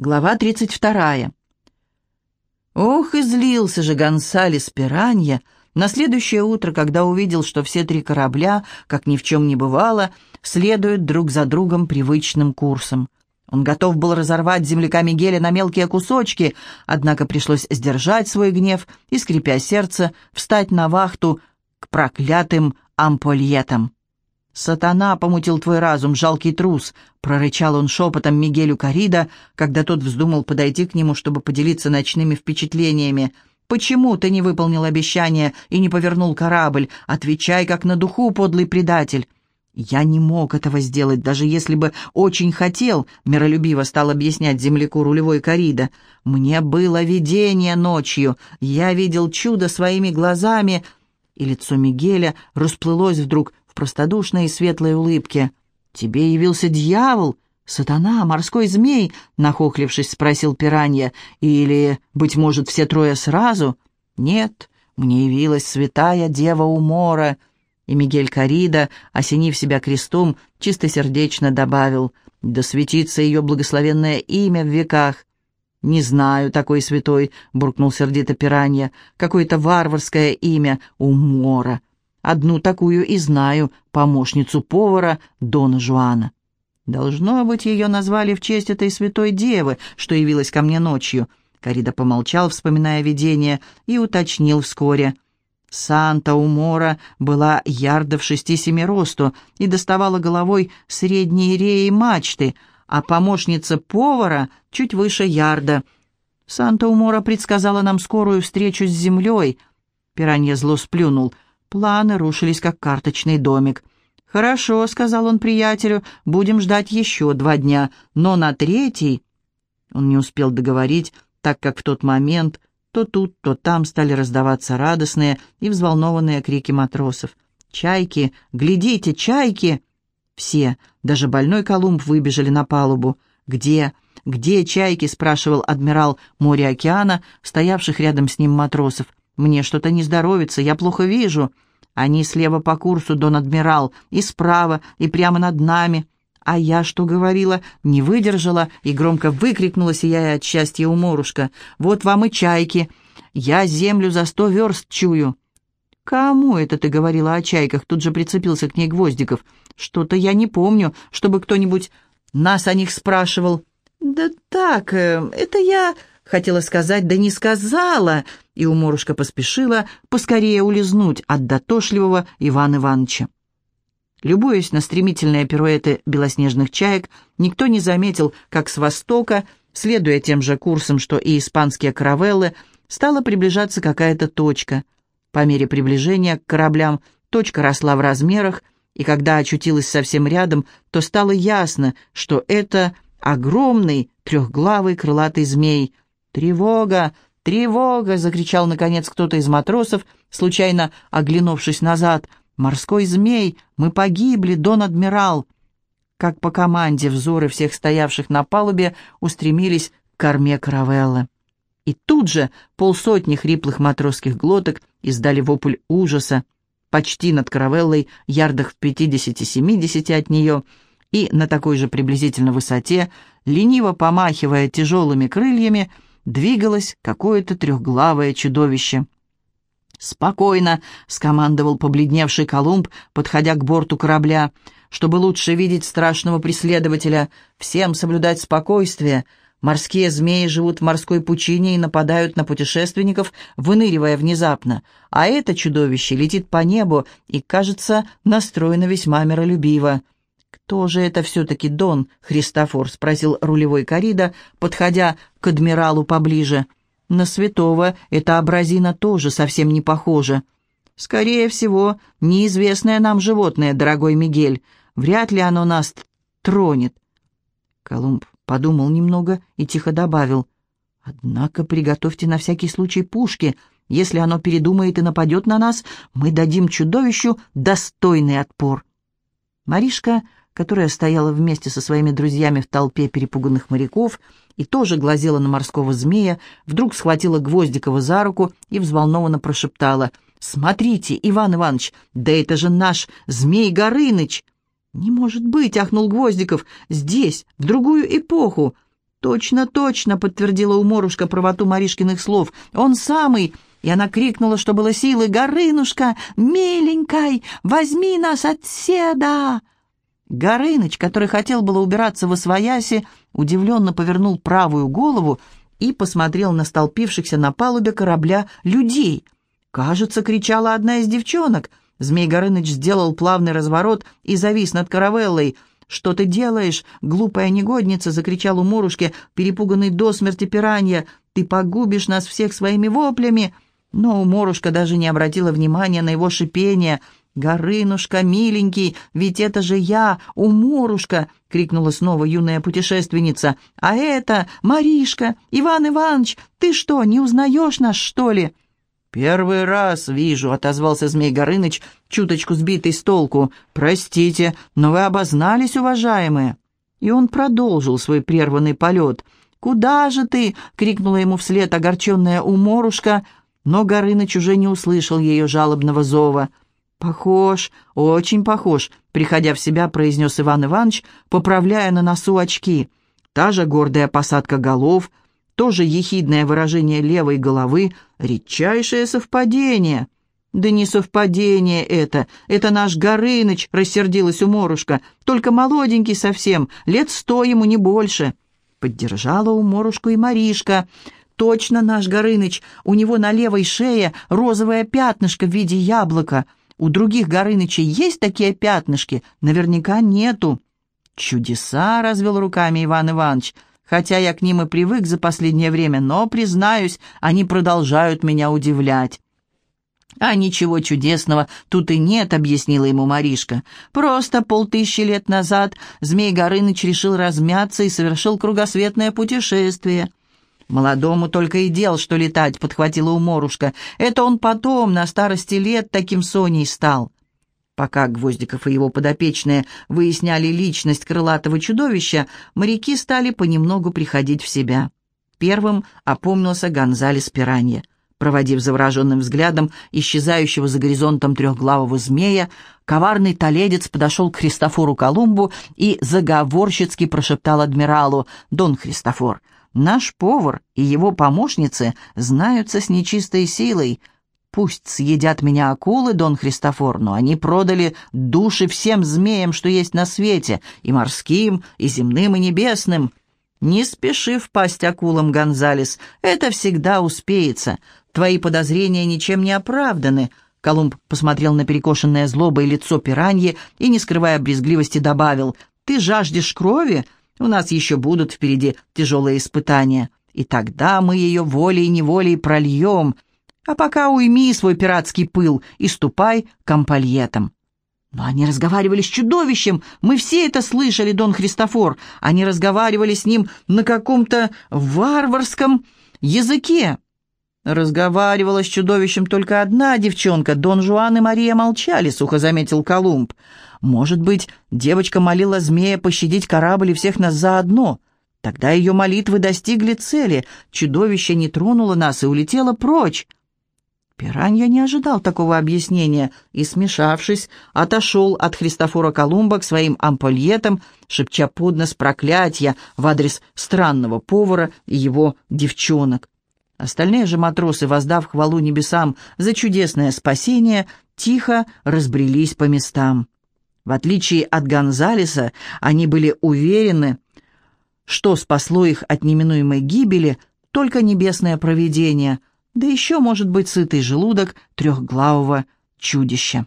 Глава 32. Ох, излился же Гонсалес Пиранья на следующее утро, когда увидел, что все три корабля, как ни в чем не бывало, следуют друг за другом привычным курсом. Он готов был разорвать земляка Мигеля на мелкие кусочки, однако пришлось сдержать свой гнев и, скрипя сердце, встать на вахту к проклятым ампольетам. «Сатана помутил твой разум, жалкий трус!» — прорычал он шепотом Мигелю Карида, когда тот вздумал подойти к нему, чтобы поделиться ночными впечатлениями. «Почему ты не выполнил обещание и не повернул корабль? Отвечай, как на духу, подлый предатель!» «Я не мог этого сделать, даже если бы очень хотел», — миролюбиво стал объяснять земляку рулевой Карида. «Мне было видение ночью. Я видел чудо своими глазами». И лицо Мигеля расплылось вдруг простодушной и светлой улыбке. «Тебе явился дьявол, сатана, морской змей?» — нахохлившись, спросил пиранья. «Или, быть может, все трое сразу?» «Нет, мне явилась святая дева Умора». И Мигель Карида, осенив себя крестом, чистосердечно добавил «Да светится ее благословенное имя в веках». «Не знаю такой святой», — буркнул сердито пиранья. «Какое-то варварское имя Умора. Одну такую и знаю, помощницу повара Дона Жуана. Должно быть, ее назвали в честь этой святой девы, что явилась ко мне ночью. Карида помолчал, вспоминая видение, и уточнил вскоре. Санта-Умора была ярда в шести-семи росту и доставала головой средней реи мачты, а помощница повара чуть выше ярда. Санта-Умора предсказала нам скорую встречу с землей. Пиранья зло сплюнул — Планы рушились, как карточный домик. «Хорошо», — сказал он приятелю, — «будем ждать еще два дня, но на третий...» Он не успел договорить, так как в тот момент то тут, то там стали раздаваться радостные и взволнованные крики матросов. «Чайки! Глядите, чайки!» Все, даже больной Колумб, выбежали на палубу. «Где? Где чайки?» — спрашивал адмирал моря-океана, стоявших рядом с ним матросов. «Мне что-то не здоровится, я плохо вижу». «Они слева по курсу, дон-адмирал, и справа, и прямо над нами». А я что говорила? Не выдержала и громко выкрикнула, сияя от счастья уморушка. «Вот вам и чайки! Я землю за сто верст чую!» «Кому это ты говорила о чайках?» Тут же прицепился к ней Гвоздиков. «Что-то я не помню, чтобы кто-нибудь нас о них спрашивал». «Да так, э, это я...» Хотела сказать, да не сказала, и уморушка поспешила поскорее улизнуть от дотошливого Ивана Ивановича. Любуясь на стремительные пируэты белоснежных чаек, никто не заметил, как с востока, следуя тем же курсом, что и испанские каравеллы, стала приближаться какая-то точка. По мере приближения к кораблям точка росла в размерах, и когда очутилась совсем рядом, то стало ясно, что это огромный трехглавый крылатый змей — «Тревога! Тревога!» — закричал, наконец, кто-то из матросов, случайно оглянувшись назад. «Морской змей! Мы погибли, дон-адмирал!» Как по команде взоры всех стоявших на палубе устремились к корме каравеллы. И тут же полсотни хриплых матросских глоток издали вопль ужаса. Почти над каравеллой, ярдах в пятидесяти-семидесяти от нее, и на такой же приблизительно высоте, лениво помахивая тяжелыми крыльями, двигалось какое-то трехглавое чудовище. «Спокойно!» — скомандовал побледневший Колумб, подходя к борту корабля. «Чтобы лучше видеть страшного преследователя, всем соблюдать спокойствие. Морские змеи живут в морской пучине и нападают на путешественников, выныривая внезапно. А это чудовище летит по небу и, кажется, настроено весьма миролюбиво. «Кто же это все-таки Дон Христофор?» — спросил рулевой Корида, подходя к адмиралу поближе. «На святого эта образина тоже совсем не похожа. Скорее всего, неизвестное нам животное, дорогой Мигель. Вряд ли оно нас тронет». Колумб подумал немного и тихо добавил. «Однако приготовьте на всякий случай пушки. Если оно передумает и нападет на нас, мы дадим чудовищу достойный отпор». Маришка которая стояла вместе со своими друзьями в толпе перепуганных моряков и тоже глазела на морского змея, вдруг схватила Гвоздикова за руку и взволнованно прошептала «Смотрите, Иван Иванович, да это же наш Змей Горыныч!» «Не может быть!» — ахнул Гвоздиков. «Здесь, в другую эпоху!» «Точно, точно!» — подтвердила уморушка правоту Маришкиных слов. «Он самый!» И она крикнула, что было силы. «Горынушка, миленькой, возьми нас от седа!» Горыныч, который хотел было убираться во свояси, удивленно повернул правую голову и посмотрел на столпившихся на палубе корабля людей. «Кажется, кричала одна из девчонок». Змей Горыныч сделал плавный разворот и завис над каравеллой — «Что ты делаешь, глупая негодница?» — закричал у Мурушки, перепуганный до смерти пиранья. «Ты погубишь нас всех своими воплями!» Но Морушка даже не обратила внимания на его шипение. «Горынушка, миленький, ведь это же я, Уморушка!» — крикнула снова юная путешественница. «А это Маришка, Иван Иванович, ты что, не узнаешь нас, что ли?» «Первый раз вижу», — отозвался Змей Горыныч, чуточку сбитый с толку. «Простите, но вы обознались, уважаемые». И он продолжил свой прерванный полет. «Куда же ты?» — крикнула ему вслед огорченная уморушка, но Горыныч уже не услышал ее жалобного зова. «Похож, очень похож», — приходя в себя, произнес Иван Иванович, поправляя на носу очки. «Та же гордая посадка голов — тоже ехидное выражение левой головы, редчайшее совпадение. «Да не совпадение это, это наш Горыныч», — рассердилась уморушка, «только молоденький совсем, лет сто ему не больше». Поддержала уморушку и Маришка. «Точно наш Горыныч, у него на левой шее розовое пятнышко в виде яблока. У других Горынычей есть такие пятнышки? Наверняка нету». «Чудеса!» — развел руками Иван Иванович — хотя я к ним и привык за последнее время, но, признаюсь, они продолжают меня удивлять». «А ничего чудесного тут и нет», — объяснила ему Маришка. «Просто полтысячи лет назад Змей Горыныч решил размяться и совершил кругосветное путешествие». «Молодому только и дел, что летать», — подхватила уморушка. «Это он потом, на старости лет, таким Соней стал». Пока Гвоздиков и его подопечные выясняли личность крылатого чудовища, моряки стали понемногу приходить в себя. Первым опомнился Гонзалес Пиранья. Проводив завороженным взглядом исчезающего за горизонтом трехглавого змея, коварный толедец подошел к Христофору Колумбу и заговорщицки прошептал адмиралу «Дон Христофор, наш повар и его помощницы знаются с нечистой силой». Пусть съедят меня акулы, Дон Христофор, но они продали души всем змеям, что есть на свете, и морским, и земным, и небесным. Не спеши впасть акулам, Гонзалес, это всегда успеется. Твои подозрения ничем не оправданы». Колумб посмотрел на перекошенное злобой лицо пираньи и, не скрывая брезгливости, добавил, «Ты жаждешь крови? У нас еще будут впереди тяжелые испытания, и тогда мы ее волей-неволей прольем». А пока уйми свой пиратский пыл и ступай к ампальетам». «Но они разговаривали с чудовищем, мы все это слышали, Дон Христофор. Они разговаривали с ним на каком-то варварском языке». «Разговаривала с чудовищем только одна девчонка, Дон Жуан и Мария молчали», — сухо заметил Колумб. «Может быть, девочка молила змея пощадить корабль и всех нас заодно. Тогда ее молитвы достигли цели, чудовище не тронуло нас и улетело прочь». Пиранья не ожидал такого объяснения и, смешавшись, отошел от Христофора Колумба к своим ампольетам, шепча под нос проклятия в адрес странного повара и его девчонок. Остальные же матросы, воздав хвалу небесам за чудесное спасение, тихо разбрелись по местам. В отличие от Гонзалеса, они были уверены, что спасло их от неминуемой гибели только небесное провидение — да еще может быть сытый желудок трехглавого чудища.